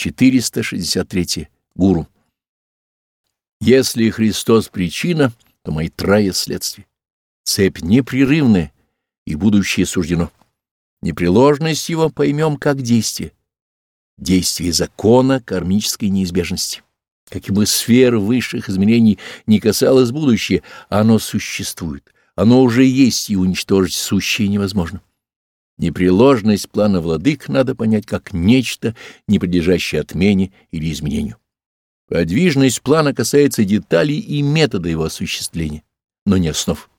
463. Гуру. Если Христос причина, то Майтрая следствие. Цепь непрерывная, и будущее суждено. Непреложность его поймем как действие. Действие закона кармической неизбежности. Каким бы сфер высших измерений не касалось будущее, оно существует, оно уже есть, и уничтожить сущее невозможно. Непреложность плана владык надо понять как нечто, не подлежащее отмене или изменению. Подвижность плана касается деталей и метода его осуществления, но не основ.